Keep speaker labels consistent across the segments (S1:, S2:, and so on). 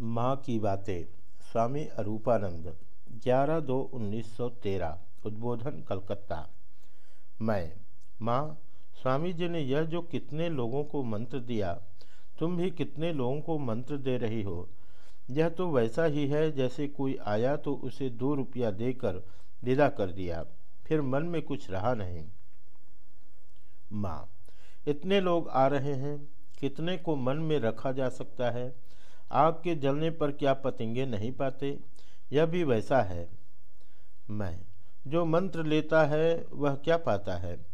S1: माँ की बातें, स्वामी अरूपानंद, ग्यारह दो उन्नीस सौ तेरह, उद्बोधन, कलकत्ता। मैं, माँ स्वामी जी ने यह जो कितने लोगों को मंत्र दिया, तुम भी कितने लोगों को मंत्र दे रही हो? यह तो वैसा ही है जैसे कोई आया तो उसे दो रुपया देकर विदा कर दिया, फिर मन में कुछ रहा नहीं। माँ, इतने लोग आ रहे हैं, कितने को मन में रखा जा सकता है? आग के जलने पर क्या पतंगे नहीं पाते? यह भी वैसा है। मैं, जो मंत्र लेता है, वह क्या पाता है?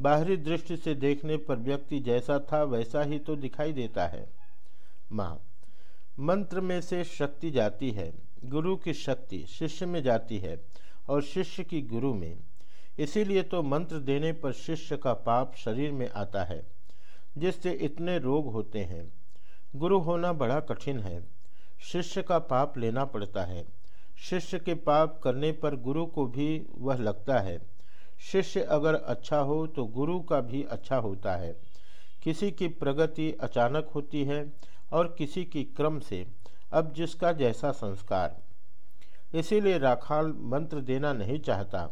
S1: बाहरी दृष्टि से देखने पर व्यक्ति जैसा था, वैसा ही तो दिखाई देता है। माँ, मंत्र में से शक्ति जाती है। गुरु की शक्ति शिष्य में जाती है और शिष्य की गुरु में। इसीलिए तो मंत्र देने पर शिष्य का पाप शरीर में आता है, जिससे इतने रोग होते हैं। गुरु होना बड़ा कठिन है। शिष्य का पाप लेना पड़ता है। शिष्य के पाप करने पर गुरु को भी वह लगता है। शिष्य अगर अच्छा हो तो गुरु का भी अच्छा होता है। किसी की प्रगति अचानक होती है और किसी की क्रम से, अब जिसका जैसा संस्कार। इसीलिए राखाल मंत्र देना नहीं चाहता।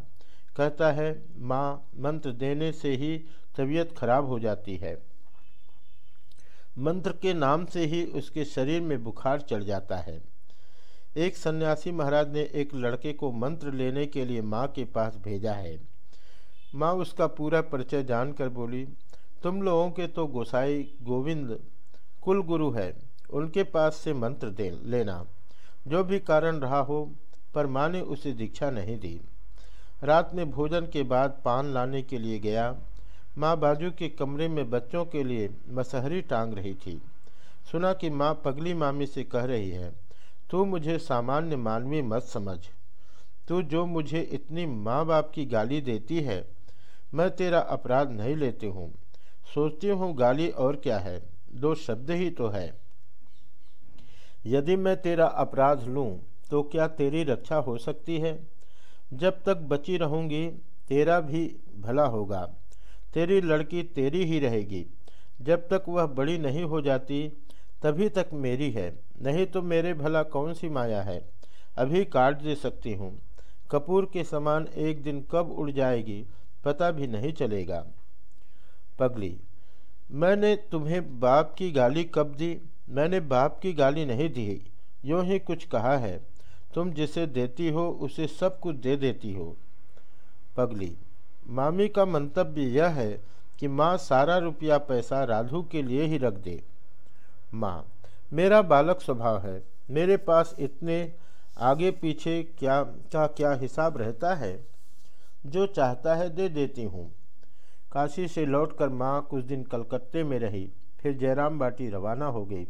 S1: कहता है, माँ, मंत्र देने से ही तबीयत खराब हो जाती है। मंत्र के नाम से ही उसके शरीर में बुखार चढ़ जाता है। एक सन्यासी महाराज ने एक लड़के को मंत्र लेने के लिए माँ के पास भेजा है। माँ उसका पूरा परिचय जानकर बोली, तुम लोगों के तो गोसाई गोविंद कुल गुरु है, उनके पास से मंत्र दे, लेना। जो भी कारण रहा हो, पर माँ ने उसे दीक्षा नहीं दी। रात में भोजन के बाद पान लाने के लिए गया माँ बाजू के कमरे में बच्चों के लिए मसहरी टांग रही थी। सुना कि माँ पगली मामी से कह रही है, तू मुझे सामान्य मानवी मत समझ। तू जो मुझे इतनी माँ बाप की गाली देती है, मैं तेरा अपराध नहीं लेती हूँ। सोचती हूँ गाली और क्या है, दो शब्द ही तो है। यदि मैं तेरा अपराध लूँ तो क्या तेरी रक्षा हो सकती है? जब तक बची रहूँगी, तेरा भी भला होगा। तेरी लड़की तेरी ही रहेगी। जब तक वह बड़ी नहीं हो जाती, तभी तक मेरी है। नहीं तो मेरे भला कौन सी माया है? अभी काट दे सकती हूँ। कपूर के समान एक दिन कब उड़ जाएगी, पता भी नहीं चलेगा। पगली, मैंने तुम्हें बाप की गाली कब दी? मैंने बाप की गाली नहीं दी। यूँ ही कुछ कहा है। तुम जिसे देती हो, उसे सब कुछ दे देती हो। पगली मामी का मंतव्य यह है कि माँ सारा रुपया पैसा राधु के लिए ही रख दे। माँ, मेरा बालक स्वभाव है। मेरे पास इतने आगे पीछे क्या, का क्या हिसाब रहता है? जो चाहता है दे देती हूँ। काशी से लौटकर माँ कुछ दिन कलकत्ते में रही, फिर जयराम बाटी रवाना हो गई।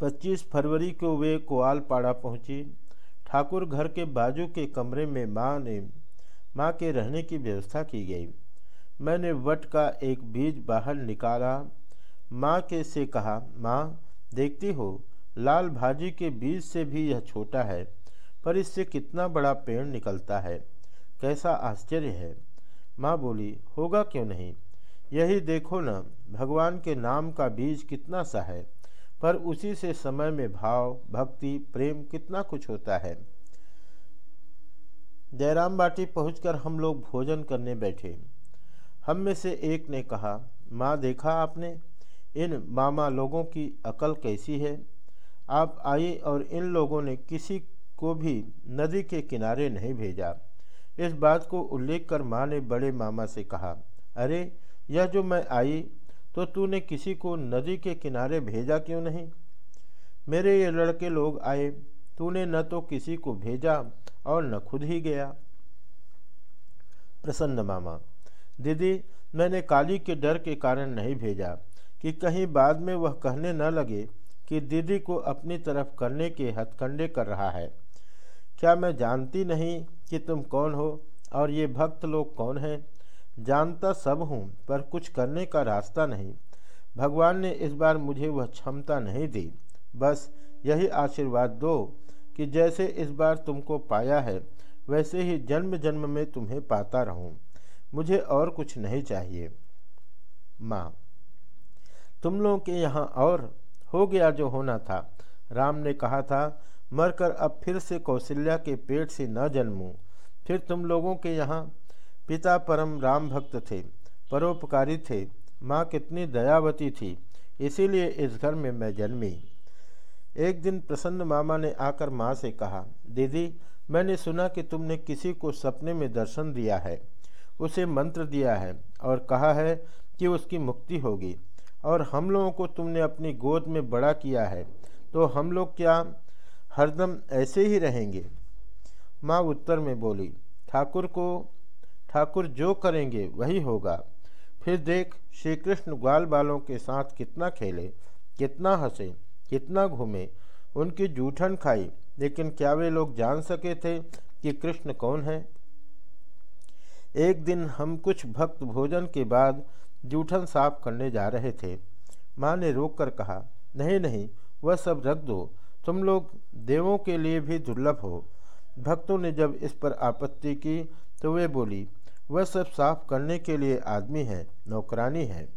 S1: 25 फरवरी को वे कोआलपाड़ा पहुँची। ठाकुर घर के बाजू के कमरे में माँ ने माँ के रहने की व्यवस्था की गई। मैंने वट का एक बीज बाहर निकाला। माँ के से कहा, माँ, देखती हो, लाल भाजी के बीज से भी यह छोटा है, पर इससे कितना बड़ा पेड़ निकलता है? कैसा आश्चर्य है। माँ बोली, होगा क्यों नहीं? यही देखो न, भगवान के नाम का बीज कितना सा है, पर उसी से समय में भाव, भक्ति, प्रेम कितना कुछ होता है। जयराम बाटी पहुंचकर हम लोग भोजन करने बैठे। हम में से एक ने कहा, माँ, देखा आपने? इन मामा लोगों की अकल कैसी है? आप आई और इन लोगों ने किसी को भी नदी के किनारे नहीं भेजा। इस बात को उल्लेख कर माँ ने बड़े मामा से कहा, अरे, यह जो मैं आई तो तूने किसी को नदी के किनारे भेजा क्यों नहीं? मेरे ये लड़के लोग आए, तूने न तो किसी को भेजा और न खुद ही गया। प्रसन्न मामा, दीदी, मैंने काली के डर के कारण नहीं भेजा कि कहीं बाद में वह कहने न लगे कि दीदी को अपनी तरफ़ करने के हथकंडे कर रहा है। क्या मैं जानती नहीं कि तुम कौन हो और ये भक्त लोग कौन हैं? जानता सब हूँ, पर कुछ करने का रास्ता नहीं। भगवान ने इस बार मुझे वह क्षमता नहीं दी। बस यही आशीर्वाद दो कि जैसे इस बार तुमको पाया है, वैसे ही जन्म जन्म में तुम्हें पाता रहूँ। मुझे और कुछ नहीं चाहिए। माँ, तुम लोगों के यहाँ और हो गया जो होना था। राम ने कहा था, मरकर अब फिर से कौशल्या के पेट से न जन्मूं। फिर तुम लोगों के यहाँ पिता परम राम भक्त थे, परोपकारी थे। माँ कितनी दयावती थी, इसीलिए इस घर में मैं जन्मी। एक दिन प्रसन्न मामा ने आकर माँ से कहा, दीदी, मैंने सुना कि तुमने किसी को सपने में दर्शन दिया है, उसे मंत्र दिया है और कहा है कि उसकी मुक्ति होगी। और हम लोगों को तुमने अपनी गोद में बड़ा किया है तो हम लोग क्या हरदम ऐसे ही रहेंगे? माँ उत्तर में बोली, ठाकुर को, ठाकुर जो करेंगे वही होगा। फिर देख श्री कृष्ण ग्वाल बालों के साथ कितना खेले, कितना हंसे कितना घूमे, उनकी जूठन खाई, लेकिन क्या वे लोग जान सके थे कि कृष्ण कौन है? एक दिन हम कुछ भक्त भोजन के बाद जूठन साफ़ करने जा रहे थे। माँ ने रोक कर कहा, नहीं नहीं, वह सब रख दो। तुम लोग देवों के लिए भी दुर्लभ हो। भक्तों ने जब इस पर आपत्ति की तो वे बोली, वह सब साफ़ करने के लिए आदमी है, नौकरानी है।